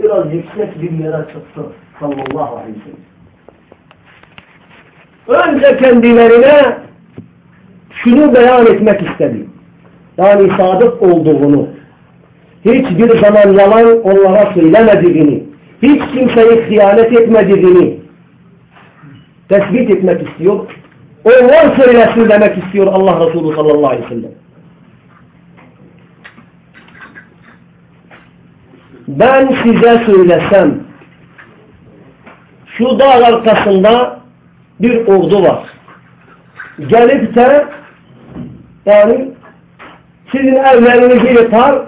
biraz yüksek bir yere çıktı sallallahu aleyhi ve sellem. Önce kendilerine şunu beyan etmek istedi. Yani sadık olduğunu, hiçbir zaman yalan onlara söylemediğini, hiç kimseyi hıyanet etmediğini tespit etmek istiyor. Onlar söylesin demek istiyor Allah Resulü sallallahu aleyhi ve sellem. ben size söylesem şu dağ arkasında bir ordu var. Gelip de yani sizin evlerinizi yıkar,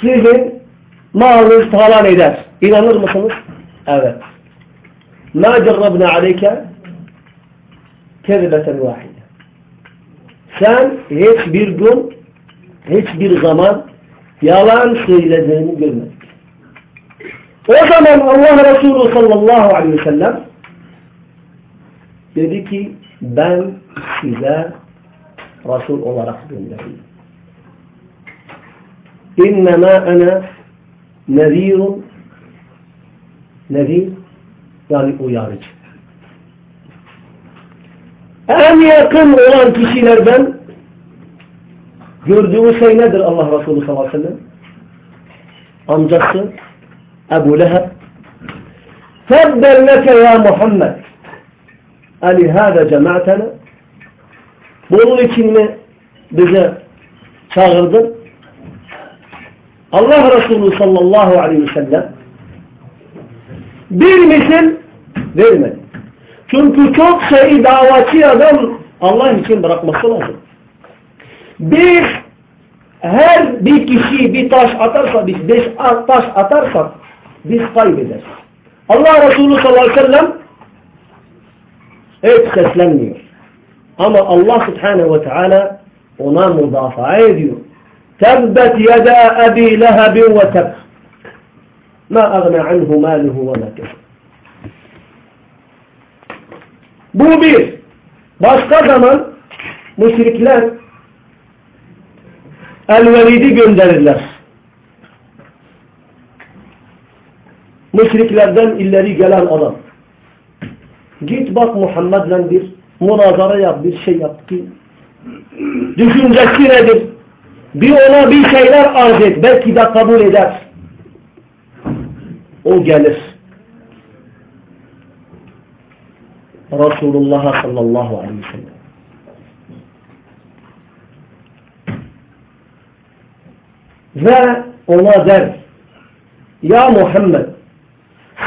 sizin malınızı talan eder. İnanır mısınız? Evet. مَا جَرَّبْنَا عَلَيْكَ كَذِبَةً وَاحِدًا Sen hiçbir gün, hiçbir zaman yalan söylediğini görmedin. O zaman Allah Resulü sallallahu aleyhi ve sellem dedi ki ben size Resul olarak gönderdim. İnnemâ ana nezirun nezir yani uyarıcı. En yakın olan kişilerden gördüğü şey nedir Allah Resulü sallallahu aleyhi ve sellem? Amcası Leheb Febben leke ya Muhammed Ali hâde cemaatena Bunun için mi bize çağırdın? Allah Resulü sallallahu aleyhi ve sellem bir misal vermedi. Çünkü çok şey davatçı adam Allah için bırakması lazım. Biz her bir kişi bir taş atarsa biz beş taş atarsak biz kaybederiz. Allah Resulü sallallahu aleyhi ve sellem hiç seslenmiyor. Ama Allah subhanehu ve teala ona müdafaa ediyor. Tebbet yeda ebi lehebin ve teb. Ma agna anhu maluhu ve ma Bu bir. Başka zaman müşrikler El-Velid'i gönderirler. Müşriklerden illeri gelen adam. Git bak Muhammed'le bir münazara yap, bir şey yap ki düşüncesi nedir? Bir ona bir şeyler arz et. Belki de kabul eder. O gelir. Resulullah sallallahu aleyhi ve sellem. Ve ona der Ya Muhammed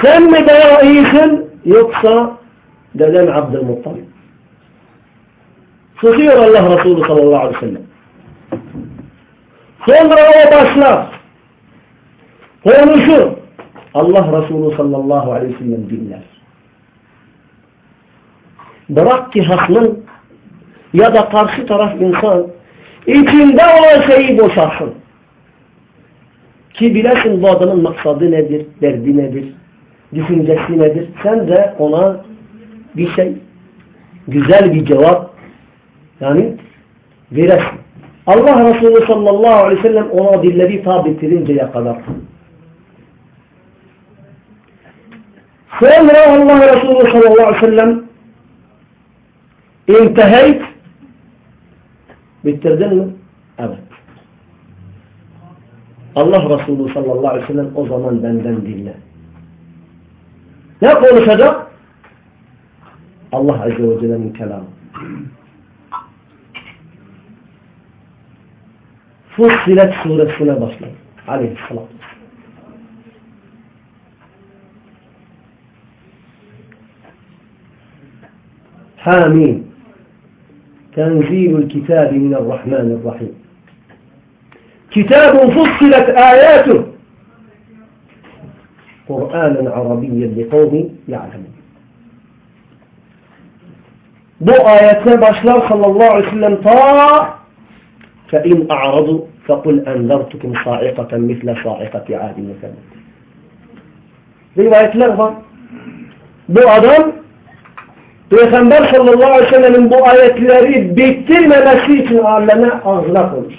sen mi daha iyisin yoksa deden Abdülmuttalib? Susuyor Allah Resulü sallallahu aleyhi ve sellem. Sonra o başlar. Konuşur. Allah Resulü sallallahu aleyhi ve sellem dinler. Bırak ki hasmın ya da karşı taraf insan içinde olan şeyi boşalsın. Ki bilesin bu adamın maksadı nedir, derdi nedir, düşüncesi nedir. Sen de ona bir şey, güzel bir cevap yani veresin. Allah Resulü sallallahu aleyhi ve sellem ona dilleri ta bitirinceye kadar. Sonra Allah Resulü sallallahu aleyhi ve sellem inteheyt bitirdin mi? Evet. Allah Resulü sallallahu aleyhi ve sellem o zaman benden dinle. لا قول شجر. الله عز وجل من كلامه فصلت سورة سنة بصلة. عليه الصلاة حامين تنزيل الكتاب من الرحمن الرحيم. كتاب فصلت آياته. قرآنا عربيا لقوم يعلمون bu ayete başlar sallallahu aleyhi ve sellem ta فَاِنْ اَعْرَضُوا فَقُلْ اَنْذَرْتُكُمْ صَائِقَةً مِثْلَ صَائِقَةِ عَادٍ وَسَلَمٍ Rivayetler var. Bu adam Peygamber sallallahu aleyhi ve sellemin bu ayetleri bitirmemesi için aleme ağzına konuş.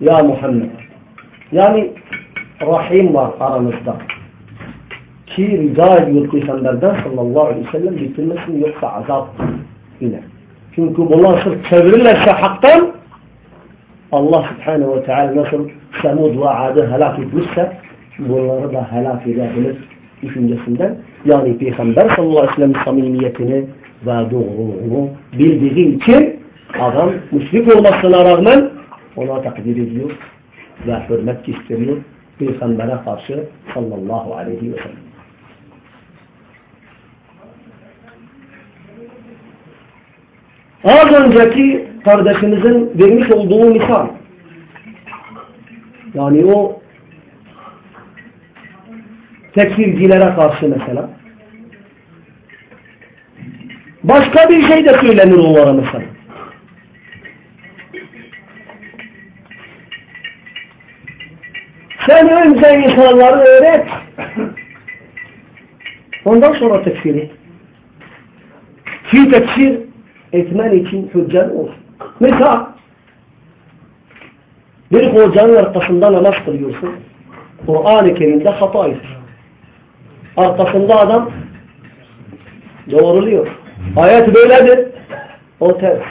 Ya Muhammed. Yani rahim var aramızda. Ki rica ediyor Peygamberden sallallahu aleyhi ve sellem bitirmesin yoksa azap iner. Çünkü bunlar sırf çevirirlerse haktan Allah subhanehu ve teala nasıl Semud ve Ad'ı helak etmişse bunları da helak edebilir düşüncesinden. Yani Peygamber sallallahu aleyhi ve sellem samimiyetini ve doğruluğunu bildiği için adam müşrik olmasına rağmen ona takdir ediyor ve hürmet gösteriyor Peygamber'e karşı sallallahu aleyhi ve sellem. Az önceki kardeşimizin vermiş olduğu misal yani o tekfircilere karşı mesela başka bir şey de söylenir onlara mesela. Sen önce insanları öğret. Ondan sonra tekfir et. Fi tekfir etmen için hüccen olsun. Mesela bir hocanın arkasında namaz kılıyorsun. Kur'an-ı Kerim'de hata etmiş. Arkasında adam doğruluyor. Ayet böyledir. O ters.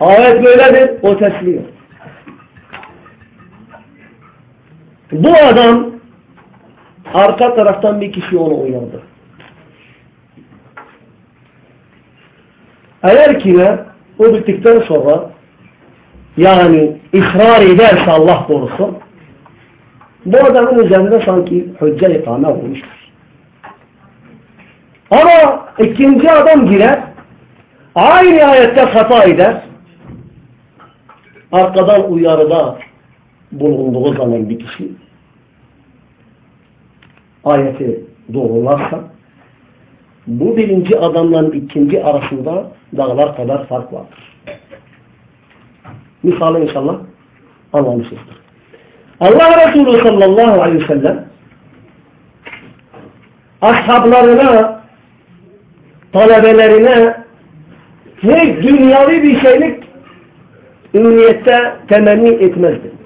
Ayet böyledir. O tersliyor. Bu adam arka taraftan bir kişi onu uyardı. Eğer ki ne o bittikten sonra yani ısrar ederse Allah korusun bu adamın üzerinde sanki hücce ikame olmuştur. Ama ikinci adam girer aynı ayette hata eder arkadan uyarıda bulunduğu zaman bir kişi ayeti doğrularsa bu birinci adamla ikinci arasında dağlar kadar fark vardır. Misalı inşallah anlamışızdır. Allah Resulü sallallahu aleyhi ve sellem ashablarına talebelerine hiç dünyavi bir şeylik ümniyette temenni etmezdi.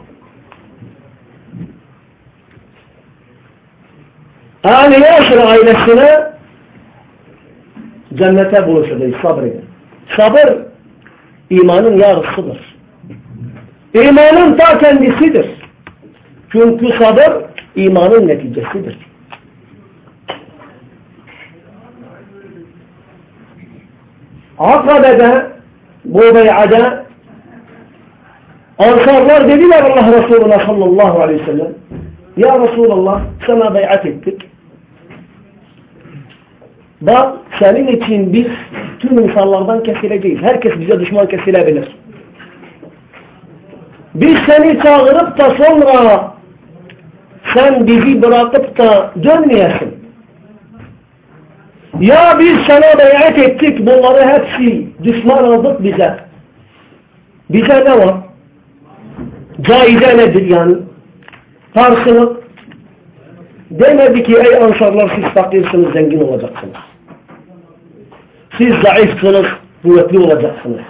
Ali Yaşır ailesine cennete buluşacağız sabredin. Sabır imanın yarısıdır. İmanın ta kendisidir. Çünkü sabır imanın neticesidir. Akabe'de bu bey'ade Ansarlar dediler Allah Resulüne sallallahu aleyhi ve sellem Ya Resulallah sana beyat ettik. Bak senin için biz tüm insanlardan kesileceğiz. Herkes bize düşman kesilebilir. Biz seni çağırıp da sonra sen bizi bırakıp da dönmeyesin. Ya biz sana beyat ettik bunları hepsi düşman aldık bize. Bize ne var? Caize nedir yani? Karşılık demedi ki ey ansarlar siz fakirsiniz zengin olacaksınız. Siz zayıfsınız kuvvetli olacaksınız.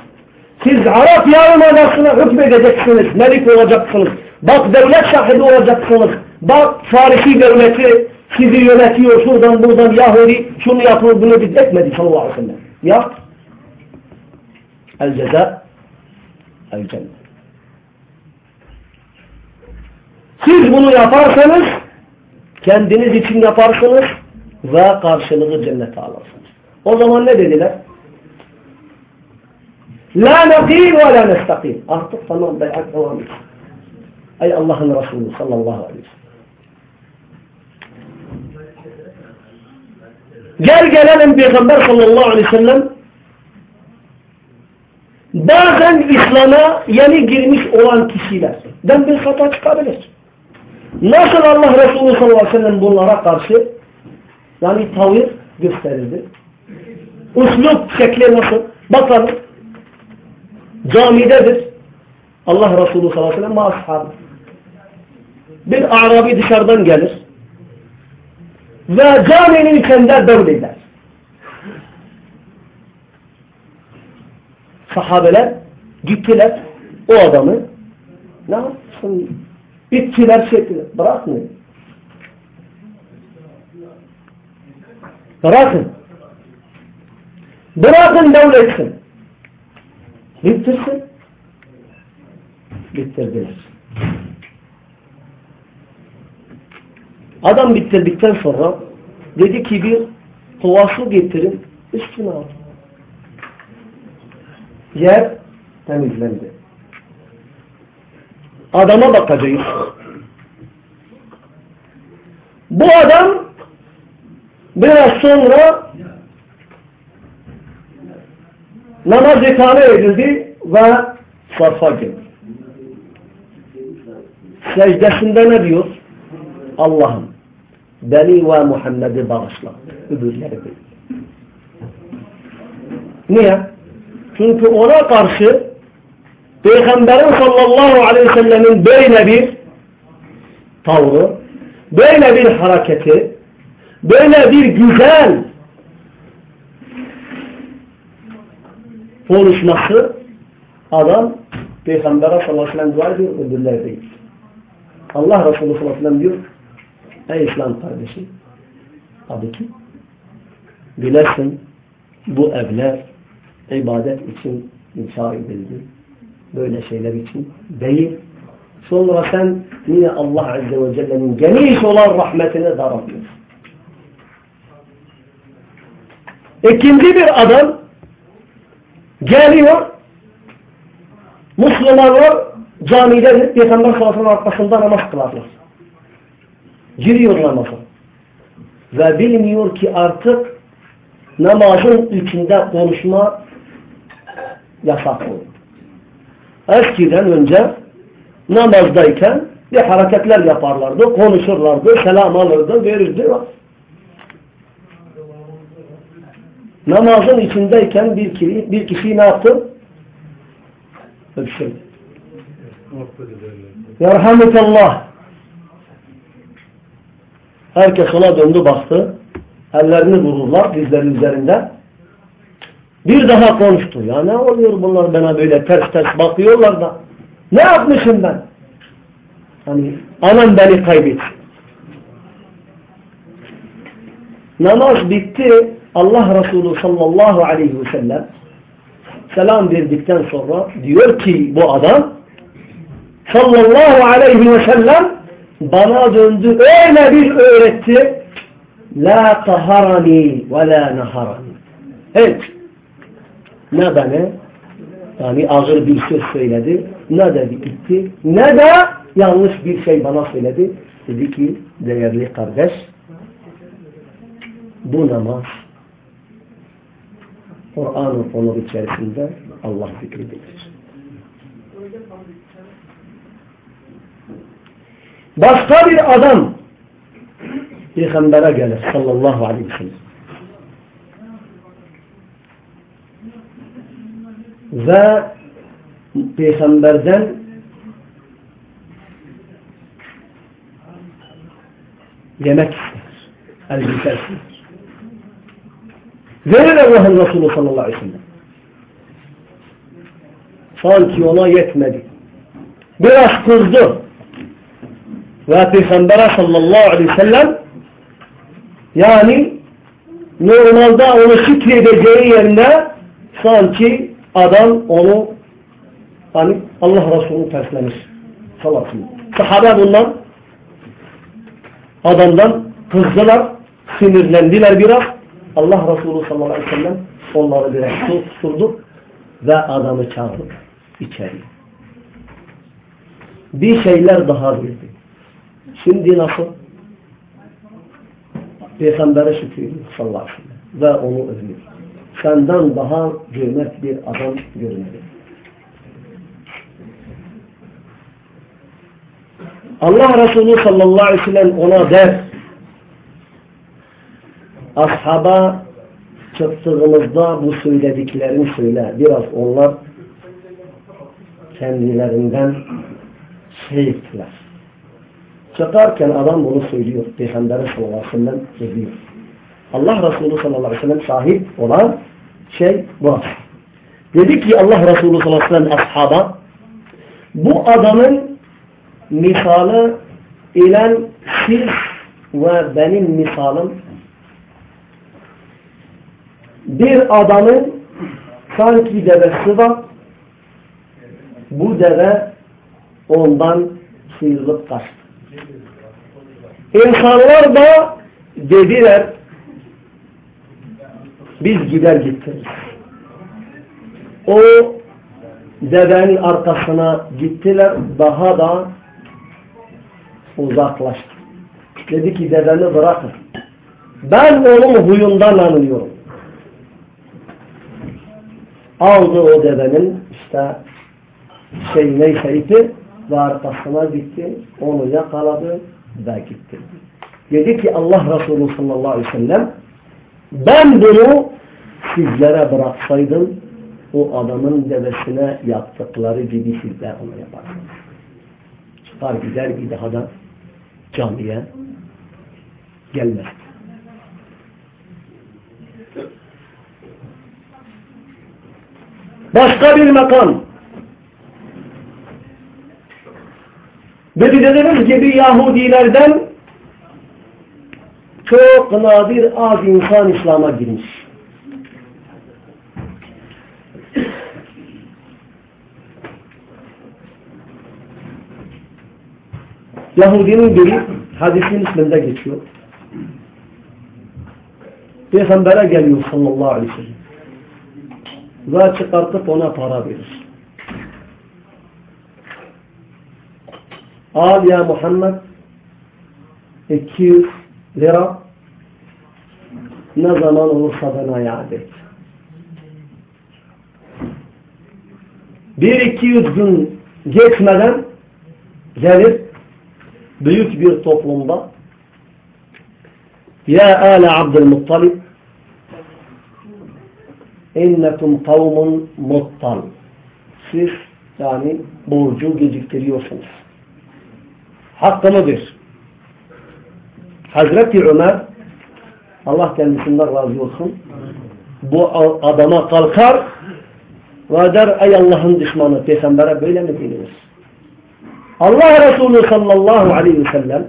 Siz Arap yarımadasına hükmedeceksiniz, melik olacaksınız. Bak devlet sahibi olacaksınız. Bak Farisi devleti sizi yönetiyor şuradan buradan Yahudi şunu yapıyor bunu biz etmedi sallallahu aleyhi ve sellem. Yap. El ceza el cennet. Siz bunu yaparsanız kendiniz için yaparsınız ve karşılığı cennete alırsınız. O zaman ne dediler? La nakil ve la nestakim. Artık tamam beyat devam etsin. Ey Allah'ın Resulü sallallahu aleyhi ve sellem. Gel gelelim Peygamber sallallahu aleyhi ve sellem bazen İslam'a yeni girmiş olan kişilerden bir hata çıkabilir. Nasıl Allah Resulü sallallahu aleyhi ve sellem bunlara karşı yani tavır gösterildi. Uslup şekli nasıl? Bakalım. Camidedir. Allah Resulü sallallahu aleyhi ve sellem ashabı. Bir Arabi dışarıdan gelir. Ve caminin içinde böyleler. Sahabeler gittiler o adamı ne yapsın İtçiler çektiler. Bırakmayın. Bırakın. Bırakın devletsin. Bitirsin. Bitirdiler. Adam bitirdikten sonra dedi ki bir kova su getirin üstüne al. Yer temizlendi. Adama bakacağız. Bu adam biraz sonra namaz ikame edildi ve sarfa girdi. Secdesinde ne diyor? Allah'ım beni ve Muhammed'i bağışla. Öbürleri değil. Niye? Çünkü ona karşı Peygamberin sallallahu aleyhi ve sellemin böyle bir tavrı, böyle bir hareketi, böyle bir güzel konuşması adam Peygamber'e sallallahu aleyhi ve sellem dua ediyor, öbürler değil. Allah Resulü sallallahu aleyhi ve sellem diyor, ey İslam kardeşi, tabii ki bilesin bu evler ibadet için inşa edildi. Böyle şeyler için değil. Sonra sen niye Allah Azze ve Celle'nin geniş olan rahmetine daraltıyorsun? İkinci bir adam geliyor Müslümanlar camide Peygamber sallallahu arkasında namaz kılarlar. Giriyor namaza. Ve bilmiyor ki artık namazın içinde konuşma yasak oldu. Eskiden önce namazdayken bir hareketler yaparlardı, konuşurlardı, selam alırdı, verirdi. Namazın içindeyken bir kişi, bir kişi ne yaptı? Öpüşürdü. Yerhamukallah. Herkes ona döndü baktı. Ellerini vururlar dizleri üzerinde. Bir daha konuştu. Ya ne oluyor bunlar bana böyle ters ters bakıyorlar da. Ne yapmışım ben? Hani anam beni kaybetti. Namaz bitti. Allah Resulü sallallahu aleyhi ve sellem selam verdikten sonra diyor ki bu adam sallallahu aleyhi ve sellem bana döndü öyle bir öğretti. La taharani ve la naharani. Evet. Ne bana? Yani ağır bir söz söyledi ne de gitti ne de yanlış bir şey bana söyledi. Dedi ki değerli kardeş bu namaz Kur'an'ın konu içerisinde Allah zikridir. Başka bir adam Peygamber'e gelir sallallahu aleyhi ve sellem. Ve Peygamber'den yemek ister. Elbise ister. Verir Allah'ın Resulü sallallahu aleyhi ve sellem. Sanki ona yetmedi. Biraz kızdı. Ve Peygamber'e sallallahu aleyhi ve sellem yani normalde onu şükredeceği yerine sanki adam onu hani Allah Resulü'nü terslemiş. Sallallahu aleyhi. Sahabe bundan adamdan kızdılar, sinirlendiler biraz. Allah Resulü sallallahu aleyhi ve sellem onları biraz susturdu ve adamı çağırdı içeri. Bir şeyler daha verdi. Şimdi nasıl? Peygamber'e şükür sallallahu aleyhi ve sellem ve onu övüyor. Senden daha cömert bir adam görmedi. Allah Resulü sallallahu aleyhi ve sellem ona der ashaba çıktığımızda bu söylediklerini söyle. Biraz onlar kendilerinden şey ettiler. Çıkarken adam bunu söylüyor. Peygamber sallallahu aleyhi ve sellem ediyor. Allah Resulü sallallahu aleyhi ve sellem sahip olan şey bu. Dedi ki Allah Resulü sallallahu aleyhi ve sellem ashaba bu adamın misalı ile siz ve benim misalım bir adamın sanki devesi var bu deve ondan sıyrılıp kaçtı. İnsanlar da dediler biz gider gittik. O devenin arkasına gittiler daha da uzaklaştı. Dedi ki deveni bırakın. Ben onun huyundan anlıyorum. Aldı o devenin işte şey neyse ipi ve arkasına gitti. Onu yakaladı ve gitti. Dedi ki Allah Resulü sallallahu aleyhi ve sellem ben bunu sizlere bıraksaydım o adamın devesine yaptıkları gibi sizler onu yaparsınız. Çıkar gider bir daha da camiye gelmez. Başka bir makam. Dediğimiz gibi Yahudilerden çok nadir az insan İslam'a girmiş. Yahudinin biri hadisin isminde geçiyor. Peygamber'e geliyor sallallahu aleyhi ve sellem. Ve çıkartıp ona para verir. Al ya Muhammed 200 lira ne zaman olursa bana iade et. Bir iki yüz gün geçmeden gelip büyük bir toplumda Ya Ale Abdülmuttalib innekum kavmun muttal siz yani borcu geciktiriyorsunuz. Hakkını ver. Hazreti Ömer Allah kendisinden razı olsun bu adama kalkar ve der ey Allah'ın düşmanı peygambere böyle mi denilir? Allah Resulü sallallahu aleyhi ve sellem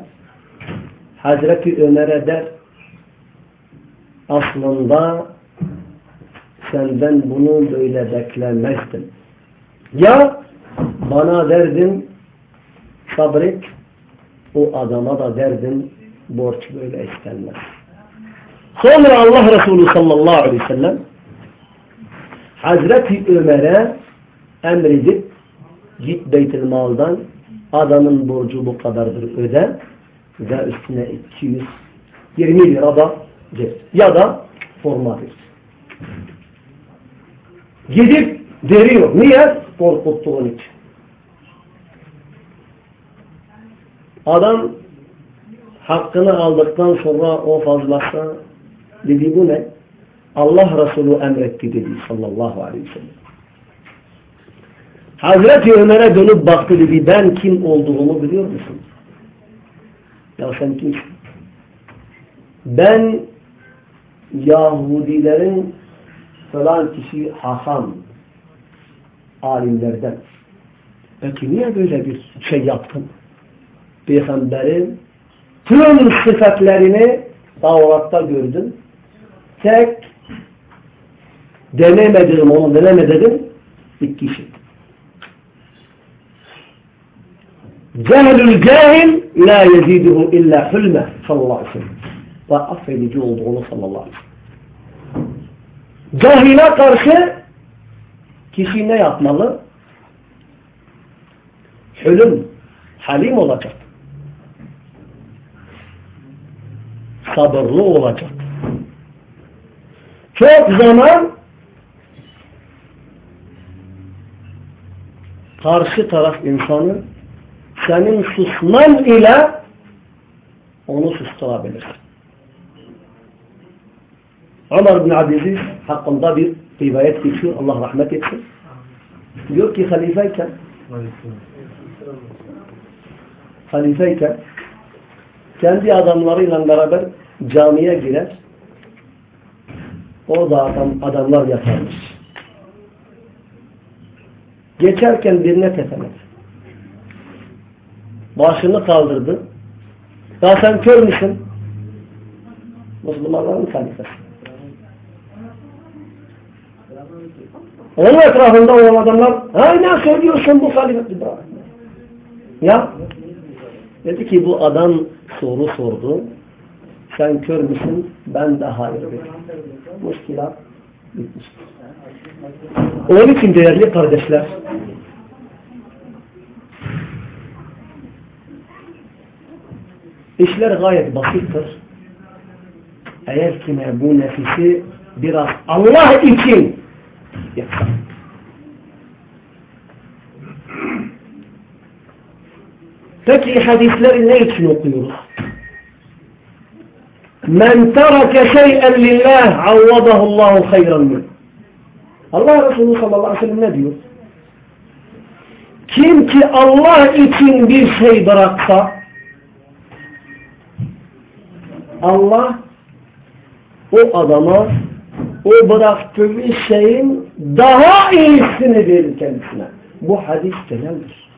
Hazreti Ömer'e der aslında senden bunu böyle beklemezdim. Ya bana derdin sabret o adama da derdin borç böyle istenmez. Sonra Allah Resulü sallallahu aleyhi ve sellem Hazreti Ömer'e emredip git Beytül Mal'dan adamın borcu bu kadardır öde ve üstüne 220 lira da. Ya da forma ver. Gidip veriyor. Niye? Korkuttuğun için. Adam hakkını aldıktan sonra o fazlası dedi bu ne? Allah Resulü emretti dedi sallallahu aleyhi ve sellem. Hazreti Ömer'e dönüp baktı dedi ben kim olduğumu biliyor musun? Ya sen kimsin? Ben Yahudilerin falan kişi Hasan alimlerden. Peki niye böyle bir şey yaptın? Peygamberin tüm sıfatlarını Tavrat'ta gördüm. Tek denemediğim, onu denemediğim bir kişi. Cehlül cahil la yeziduhu illa hulme sallallahu aleyhi ve sellem. Ve affedici olduğunu sallallahu aleyhi ve sellem. Cahile karşı kişi ne yapmalı? Hülüm, halim olacak. Sabırlı olacak. Çok zaman karşı taraf insanı senin susman ile onu susturabilir. Ömer bin Abdülaziz hakkında bir rivayet geçiyor. Allah rahmet etsin. Diyor ki halifeyken halifeyken kendi adamlarıyla beraber camiye girer. Orada adam, adamlar yatarmış. Geçerken birine tepemez. Başını kaldırdı. Ya sen kör müsün? Müslümanların halifesi. Onun etrafında olan adamlar ha ne söylüyorsun bu halifet? Ya dedi ki bu adam soru sordu. Sen kör müsün? Ben de hayır dedim. Muşkilat bitmiştir. Onun için değerli kardeşler işler gayet basittir. Eğer ki bu nefisi biraz Allah için yapsa. Peki hadisleri ne için okuyoruz? Men terake şey'en lillah avvadahu Allahu hayran min. Allah Resulü sallallahu aleyhi ve sellem ne diyor? Kim ki Allah için bir şey bıraksa Allah o adama o bıraktığı şeyin daha iyisini verir kendisine. Bu hadis geneldir.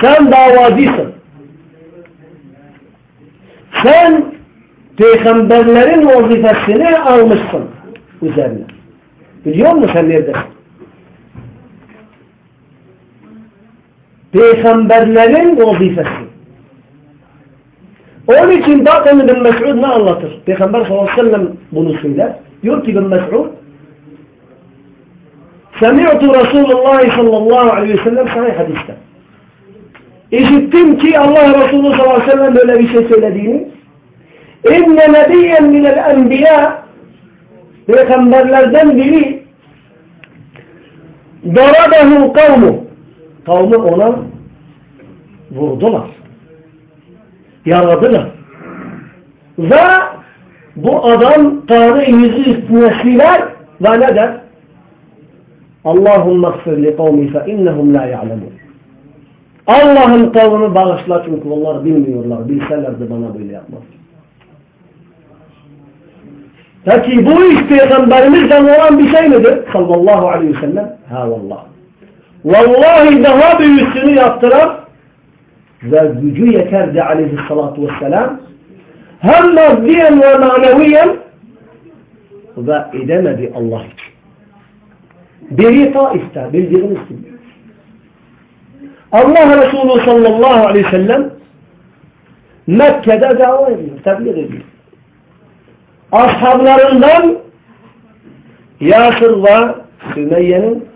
Sen davacısın. Sen peygamberlerin vazifesini almışsın üzerine. Biliyor musun sen neredesin? Peygamberlerin vazifesi. Onun için bakın bin Mes'ud ne anlatır? Peygamber sallallahu aleyhi ve sellem bunu söyler. Diyor ki bin Mes'ud Semi'tu Resulullah sallallahu aleyhi ve sellem sahih hadiste. İşittim ki Allah Resulü sallallahu aleyhi ve sellem böyle bir şey söylediğini. İnne nebiyyen minel enbiya Peygamberlerden biri darabehu kavmu kavmi ona vurdular. Yaradılar. Ve bu adam Tanrı yüzü üstüne ve ne der? Allahümme gfir li kavmi fe innehum la ya'lemun. Allah'ın kavmini bağışla çünkü onlar bilmiyorlar. Bilselerdi bana böyle yapmaz. Peki bu iş peygamberimizden olan bir şey midir? Sallallahu aleyhi ve sellem. Ha vallah. Vallahi daha büyüsünü yaptıran ve gücü yeterdi aleyhissalatu vesselam. Hem maddiyen ve maneviyen ve edemedi Allah için. Biri Taif'te bildiğiniz gibi. Allah Resulü sallallahu aleyhi ve sellem Mekke'de dava ediyor, tebliğ ediyor. Ashablarından Yasir ve Sümeyye'nin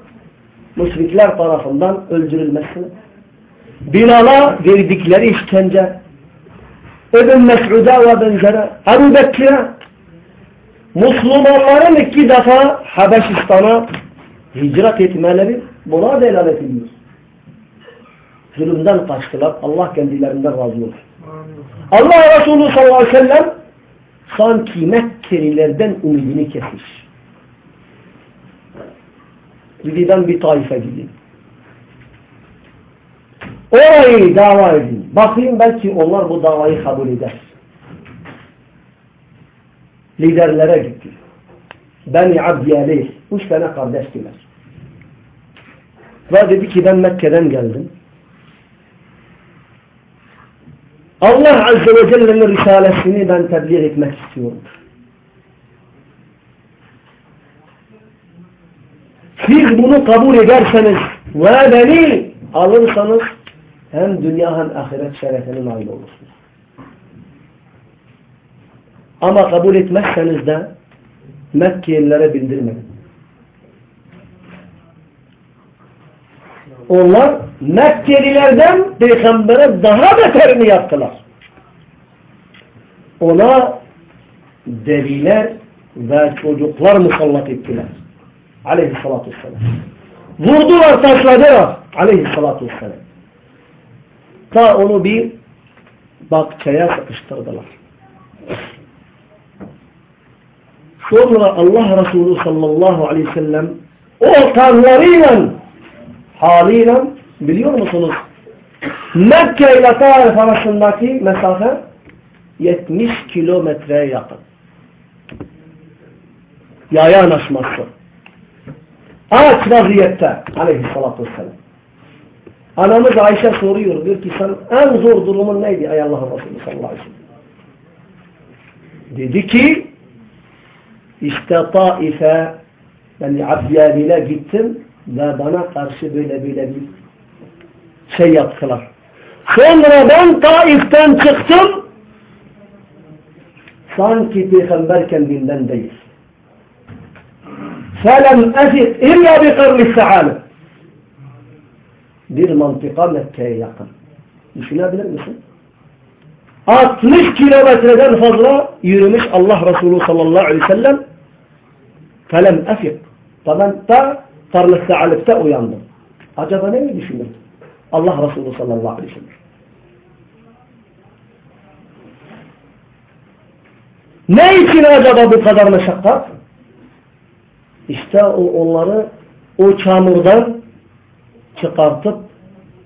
müşrikler tarafından öldürülmesini, Bilal'a verdikleri işkence, İbn Mes'ud'a ve benzeri, Ebu Bekir'e, Müslümanların iki defa Habeşistan'a hicret etmeleri buna delalet ediyor zulümden kaçtılar. Allah kendilerinden razı olsun. Allah Resulü sallallahu aleyhi ve sellem sanki Mekkelilerden umudunu kesmiş. Gididen bir taife gidin. Orayı dava edin. Bakayım belki onlar bu davayı kabul eder. Liderlere gitti. Beni Abdiyaleyh. Üç tane kardeştiler. Ve dedi ki ben Mekke'den geldim. Allah Azze ve Celle'nin Risalesini ben tebliğ etmek istiyorum. Siz bunu kabul ederseniz ve beni alırsanız hem dünya hem ahiret şerefine nail olursunuz. Ama kabul etmezseniz de Mekkeliilere bildirmeyin. Onlar Mekkelilerden peygambere daha beterini yaptılar. Ona deliler ve çocuklar musallat ettiler. Aleyhissalatü vesselam. Vurdular taşladılar. Aleyhissalatü vesselam. Ta onu bir bakçaya sıkıştırdılar. Sonra Allah Resulü sallallahu aleyhi ve sellem o tanlarıyla haliyle biliyor musunuz? Mekke ile Taif arasındaki mesafe 70 kilometreye yakın. Yaya anlaşması. Aç vaziyette aleyhissalatü vesselam. Anamız Ayşe soruyor. Diyor ki sen en zor durumun neydi ey Allah'ın Resulü sallallahu aleyhi ve sellem? Dedi ki işte Taif'e yani Abdiyabil'e gittim ve bana karşı böyle böyle bir şey yaptılar. Sonra ben Taif'ten çıktım sanki peygamber kendinden değil. فَلَمْ أَفِقْ اِلَّا بِقَرْنِ السَّعَالِ bir mantıka Mekke'ye yakın. Düşünebilir misin? 60 kilometreden fazla yürümüş Allah Resulü sallallahu aleyhi ve sellem felem efik. Ben ta tarlı sealifte uyandım. Acaba ne mi düşünür? Allah Resulü sallallahu aleyhi ve sellem. Ne için acaba bu kadar meşakkat? İşte onları o çamurdan çıkartıp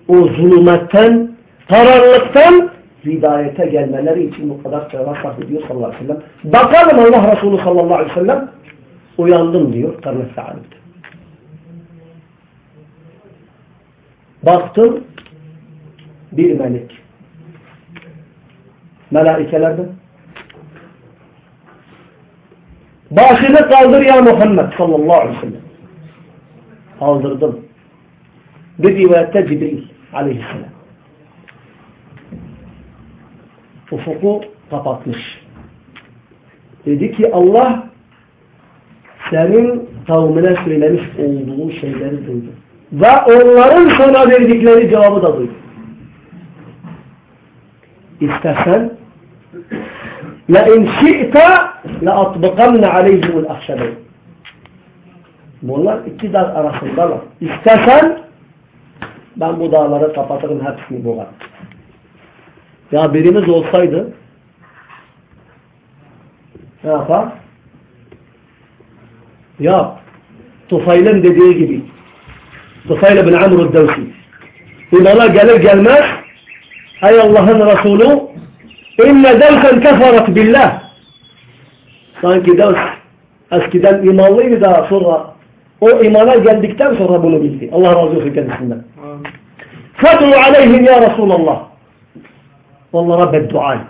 o zulümetten, kararlıktan hidayete gelmeleri için bu kadar çaba sarf ediyor sallallahu aleyhi ve sellem. Bakalım Allah Resulü sallallahu aleyhi ve sellem uyandım diyor karnı saatte. Baktım bir melek. Melaikelerden. Başını kaldır ya Muhammed sallallahu aleyhi ve sellem. Kaldırdım. Bir rivayette Cibril aleyhisselam. Ufuku kapatmış. Dedi ki Allah senin kavmine söylemiş olduğu şeyleri duydu. Ve onların sana verdikleri cevabı da duydu. İstersen لَاِنْ شِئْتَ لَاَطْبَقَمْنَ عَلَيْهِمُ الْاَخْشَبَيْنِ Bunlar iki dağ arasındalar. İstersen ben bu dağları kapatırım hepsini boğar. Ya birimiz olsaydı ne yapar? Ya Tufayl'ın dediği gibi Tufayl bin Amr Devsi İmana gelir gelmez Ey Allah'ın Resulü İnne devsen kefaret billah Sanki devs eskiden imanlıydı da sonra o imana geldikten sonra bunu bildi. Allah razı olsun kendisinden. Fadlu aleyhim ya Resulallah. Onlara beddua et.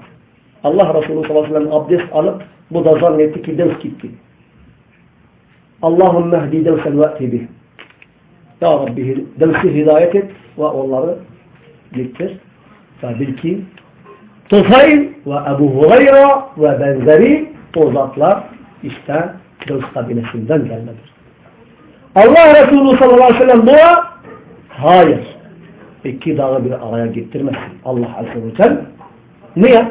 Allah Resulü sallallahu aleyhi ve sellem abdest alıp bu da zannetti ki devs gitti. Allahümme hdi devsen ve etibih. Ya Rabbi devsi hidayet et ve onları getir. Ve bil ki Tufayl ve Ebu Hureyra ve benzeri o zatlar işte Devs kabilesinden gelmedir. Allah Resulü sallallahu aleyhi ve sellem buna hayır. İki dağı bir araya getirmesin. Allah azze ve celle. Niye?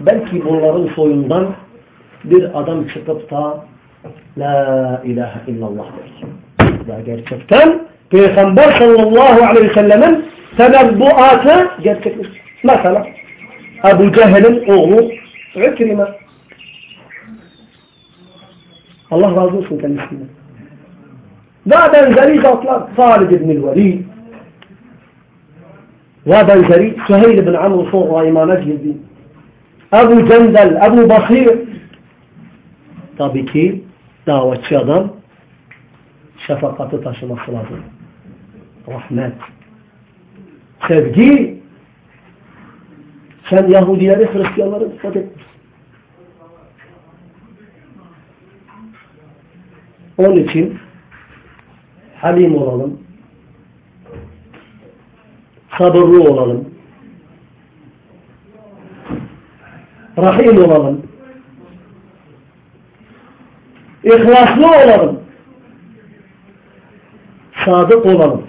Belki bunların soyundan bir adam çıkıp da La ilahe illallah der. Ve gerçekten Peygamber sallallahu aleyhi ve sellemin tenebbuatı gerçekleştir. Mesela Ebu Cehil'in oğlu Ükrime. Allah razı olsun kendisinden. Ve benzeri zatlar Halid ibn-i Velid ve benzeri Süheyl ibn Amr sonra imana girdi. Ebu Cendel, Ebu Basir tabii ki davetçi adam şefakatı taşıması lazım. Rahmet. Sevgi sen Yahudileri, Hristiyanları dikkat et. Onun için halim olalım, sabırlı olalım, rahim olalım, ihlaslı olalım, sadık olalım.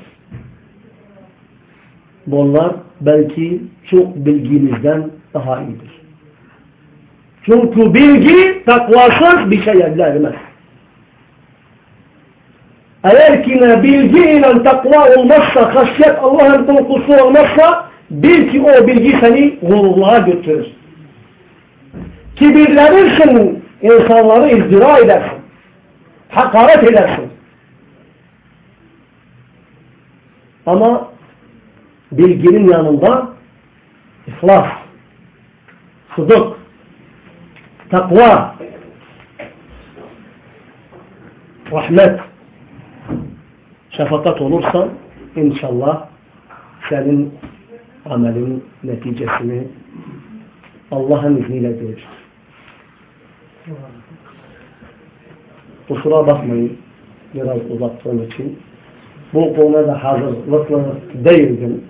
Bunlar belki çok bilgimizden daha iyidir. Çünkü bilgi takvasız bir şey elde. Eğer ki bilgiyle takva olmazsa, haşyet Allah'ın korkusu olmazsa bil ki o bilgi seni gururluğa götürür. Kibirlenirsin, insanları izdira edersin. Hakaret edersin. Ama bilginin yanında ihlas, sıdık, takva, rahmet, şefakat olursa inşallah senin amelin neticesini Allah'ın izniyle görür. Kusura bakmayın biraz uzattığım için. Bu konuda hazırlıklı değildim.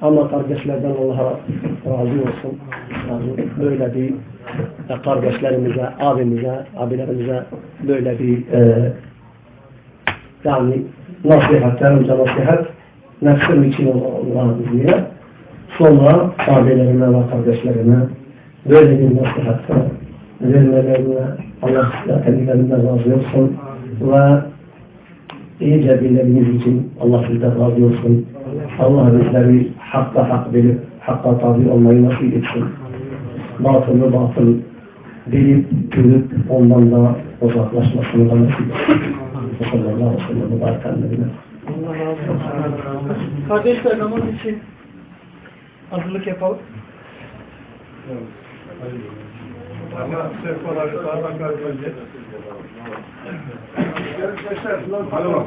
Ama kardeşlerden Allah'a razı olsun. Yani böyle bir e, kardeşlerimize, abimize, abilerimize böyle bir e, yani nasihat, önce nasihat nefsim için Allah'ın izniyle sonra abilerime ve kardeşlerime böyle bir nasihatta vermelerine Allah kendilerinden razı olsun ve iyice bilmemiz için Allah sizden razı olsun. Allah bizleri hakka hak bilip hakka tabi olmayı nasip etsin. Batılı batıl bilip görüp ondan da uzaklaşmasını da nasip etsin. Olsun. Kardeşler namaz için hazırlık yapalım. Ama sehpaları sağdan kalkınca. Hadi bakalım.